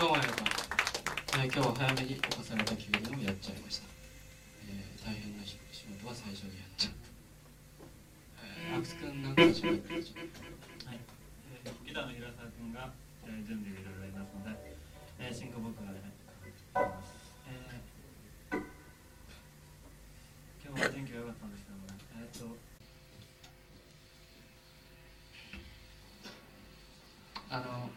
どうもありがとう、えー今日は早めに起こされた急れどもやっちゃいました、えー大変な仕事は最初にやっちゃった、えー、アクス君なんか始めてちょっはい、えーギターの平沢君が、えー準備をいろいろありますので、えー、進行僕がねます、えー今日は天気が良かったんですけどもね、えーっとあの